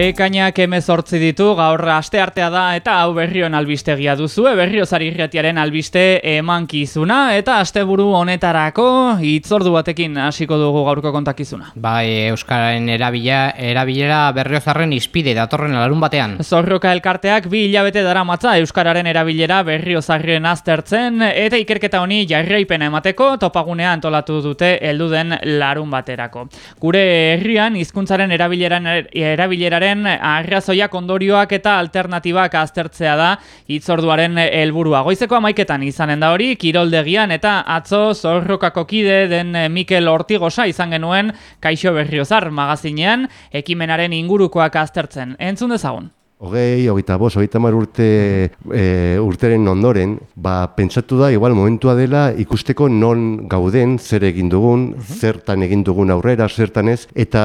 Ekainak emezortzi ditu, gaur aste artea da eta hau berrion albistegia duzu, berriozari irretiaren albiste emankizuna eta asteburu honetarako itzordu batekin hasiko dugu gaurko kontakizuna. Bai, Euskararen erabila, erabilera berriozarren izpide datorren alarun batean. Zorroka elkarteak bi hilabete dara matza Euskararen erabilera berriozarren aztertzen eta ikerketa honi jarraipena emateko topagunea antolatu dute elduden larun baterako. Gure herrian hizkuntzaren erabileran erabilera euskararen arrazoiak ondorioak eta alternatibak aztertzea da hitzorduaren helburua. Goizeko amaiketan izanen da hori, kiroldegian eta atzo zorrokako kide den Mikel Ortigosa izan genuen Kaixo Berriozar magazinean ekimenaren ingurukoak aztertzen. Entzun dezagun. Hogei, hogeita bos, hogeita mar urte e, urteren ondoren, ba, pentsatu da, igual momentua dela, ikusteko non gauden, zer egin dugun, mhm. zertan egin dugun aurrera, zertan ez, eta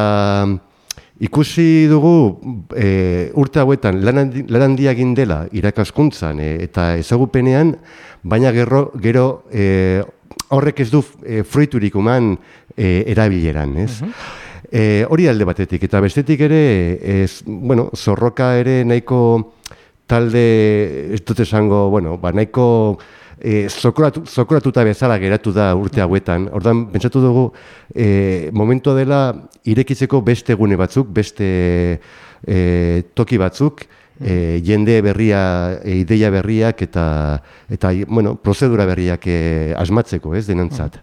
Ikusi dugu e, urte hauetan lan handia egin dela irakaskuntzan e, eta ezagupenean, baina gero, gero e, horrek ez du e, fruiturik uman e, erabileran, ez? e, hori alde batetik, eta bestetik ere, ez, bueno, zorroka ere nahiko talde, ez dut esango, bueno, ba, nahiko e, zokoratuta bezala geratu da urte hauetan. Ordan pentsatu dugu e, momentua dela irekitzeko beste gune batzuk, beste e, toki batzuk, e, jende berria, e, ideia berriak eta eta bueno, prozedura berriak e, asmatzeko, ez denantzat.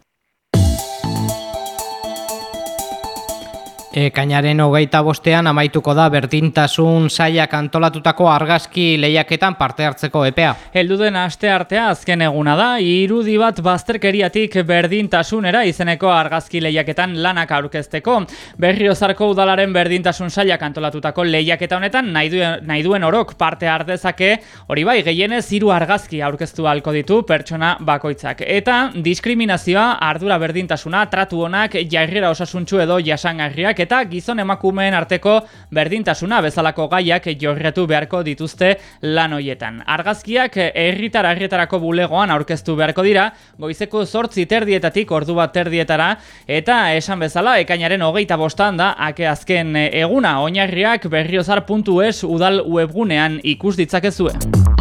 Ekainaren hogeita bostean amaituko da berdintasun saiak antolatutako argazki lehiaketan parte hartzeko epea. Elduden aste artea azken eguna da, irudi bat bazterkeriatik berdintasunera izeneko argazki lehiaketan lanak aurkezteko. Berriozarko udalaren berdintasun saiak antolatutako lehiaketa honetan nahi duen, nahi duen orok parte ardezake, hori bai, gehienez hiru argazki aurkeztu halko ditu pertsona bakoitzak. Eta diskriminazioa, ardura berdintasuna, tratu honak, jarrera osasuntxu edo jasangarriak eta gizon emakumeen arteko berdintasuna bezalako gaiak jorretu beharko dituzte lan hoietan. Argazkiak herritar herrietarako bulegoan aurkeztu beharko dira, goizeko zortzi terdietatik ordu bat terdietara, eta esan bezala ekainaren hogeita bostan da, ake azken eguna, oinarriak berriozar.es udal webgunean ikus ditzakezue.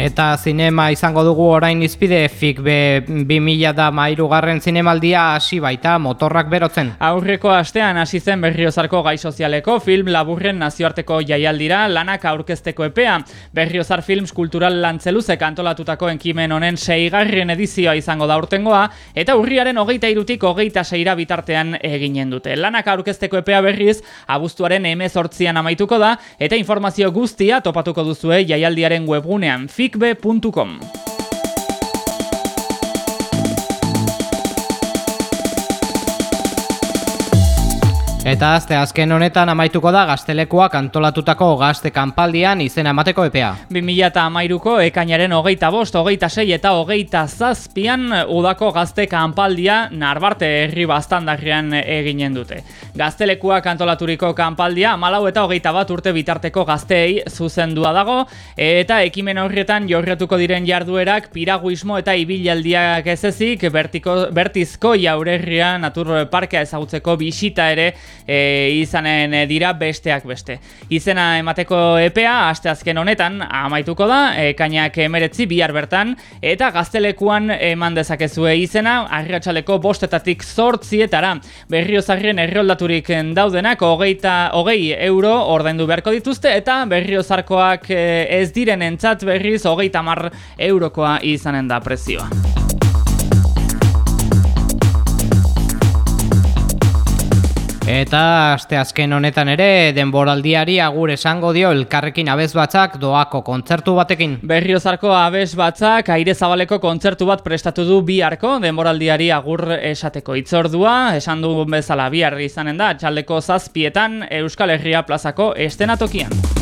Eta zinema izango dugu orain izpide FIK be 2000 da mairu garren zinemaldia hasi baita motorrak berotzen. Aurreko astean hasi zen berriozarko gai sozialeko film laburren nazioarteko jaialdira lanak aurkezteko epea. Berriozar Films kultural lantzeluzek antolatutako enkimen honen seigarren edizioa izango da urtengoa eta urriaren hogeita irutik hogeita seira bitartean eginen dute. Lanak aurkezteko epea berriz abuztuaren emezortzian amaituko da eta informazio guztia topatuko duzue jaialdiaren webgunean FIK comicb.com. Eta azte azken honetan amaituko da gaztelekuak antolatutako gazte kanpaldian izena emateko epea. 2008ko ekainaren hogeita bost, hogeita sei eta hogeita zazpian udako gazte kanpaldia narbarte herri bastandarrian eginen dute. Gaztelekuak antolaturiko kanpaldia malau eta hogeita bat urte bitarteko gazteei zuzendua dago eta ekimen horretan jorretuko diren jarduerak piraguismo eta ibilaldiak ez ezik bertizko jaurerria natur parkea ezagutzeko bisita ere e, izanen dira besteak beste. Izena emateko epea, aste azken honetan, amaituko da, e, kainak emeretzi bihar bertan, eta gaztelekuan eman dezakezue izena, agriatxaleko bostetatik zortzietara, berriozarrien erroldaturik daudenak, hogeita, hogei euro ordaindu beharko dituzte, eta berriozarkoak e, ez diren entzat berriz hogeita mar eurokoa izanen da prezioa. Eta aste azken honetan ere denboraldiari agur esango dio elkarrekin abez batzak doako kontzertu batekin. Berriozarko abez batzak aire zabaleko kontzertu bat prestatu du biharko denboraldiari agur esateko itzordua. Esan du bezala bihar izanen da txaldeko zazpietan Euskal Herria plazako estenatokian.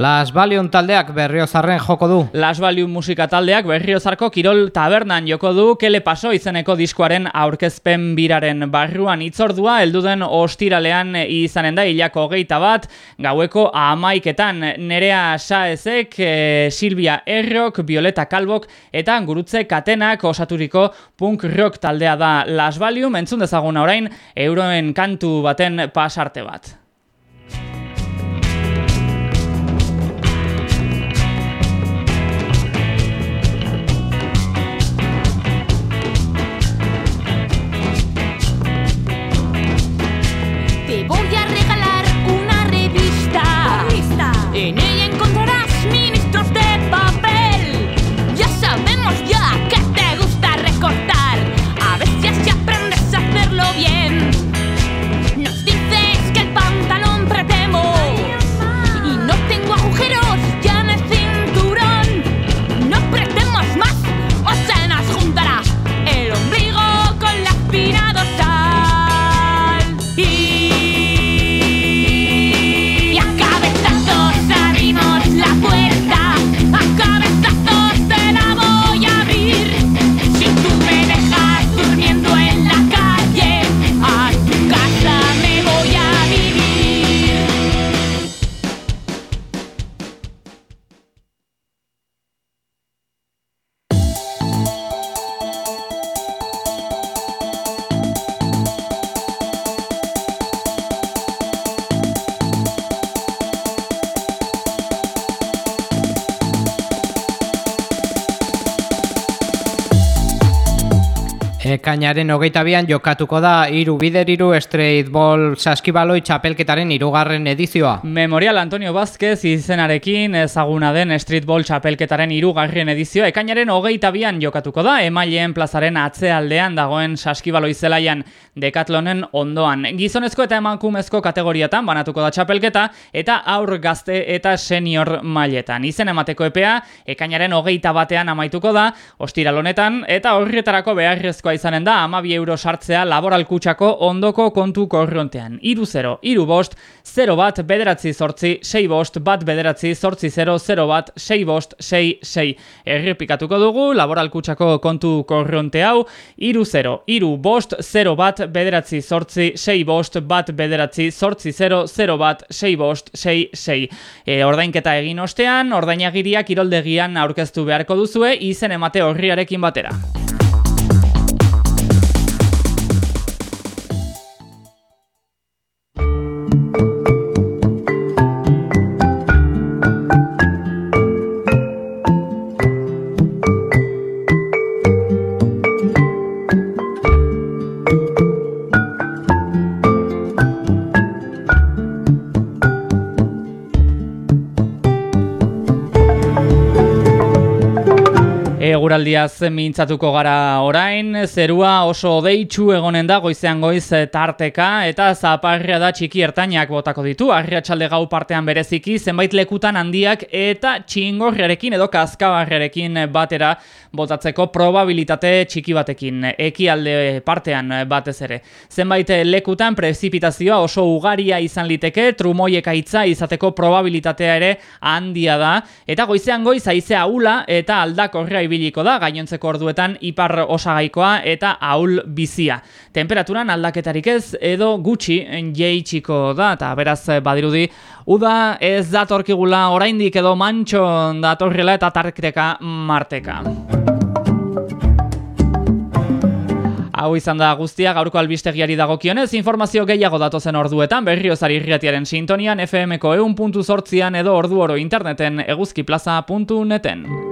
Las Valium taldeak berriozarren joko du. Las Valium musika taldeak berriozarko Kirol Tabernan joko du Kele Paso izeneko diskoaren aurkezpen biraren barruan itzordua elduden ostiralean izanen da hilako hogeita bat gaueko amaiketan nerea saezek, e, Silvia Errok, Violeta Kalbok eta gurutze katenak osaturiko punk rock taldea da Las Valium entzun dezaguna orain euroen kantu baten pasarte bat. Ekainaren hogeita bian jokatuko da iru bider iru Street Ball saskibaloi txapelketaren irugarren edizioa. Memorial Antonio Vázquez izenarekin ezaguna den Street Ball txapelketaren irugarren edizioa. Ekainaren hogeita bian jokatuko da emaileen plazaren atzealdean dagoen saskibaloi zelaian dekatlonen ondoan. Gizonezko eta emakumezko kategoriatan banatuko da txapelketa eta aur gazte eta senior mailetan. Izen emateko epea ekainaren hogeita batean amaituko da ostiralonetan eta horretarako beharrezkoa izanen da amabi euro sartzea laboralkutsako ondoko kontu korrontean. Iru 0, iru bost, 0 bat, bederatzi sortzi, 6 bost, bat bederatzi, sortzi 0, 0 bat, 6 bost, 6, 6. Errepikatuko dugu, laboralkutsako kontu korronte hau, iru 0, iru bost, 0 bat, bederatzi sortzi, 6 bost, bat bederatzi, sortzi 0, 0 bat, 6 bost, 6, 6. E, ordainketa egin ostean, ordainagiriak iroldegian aurkeztu beharko duzue, izen emate horriarekin batera. Eguraldiaz mintzatuko gara orain, zerua oso deitsu egonen da goizean goiz tarteka eta zaparria da txiki ertainak botako ditu, arriatxalde gau partean bereziki, zenbait lekutan handiak eta txingorriarekin edo kaskabarriarekin batera botatzeko probabilitate txiki batekin, ekialde partean batez ere. Zenbait lekutan prezipitazioa oso ugaria izan liteke, trumoieka hitza izateko probabilitatea ere handia da, eta goizean goiz aizea ula eta aldakorria ibiliko da gainontzeko orduetan ipar osagaikoa eta ahul bizia. Temperaturan aldaketarik ez edo gutxi jeitsiko da eta beraz badirudi uda ez datorkigula oraindik edo mantxo datorrela eta tarkiteka marteka. Hau izan da guztia gaurko albistegiari dagokionez, informazio gehiago datozen orduetan berriozari irriatiaren sintonian FMko eun puntu edo ordu oro interneten eguzkiplaza.neten.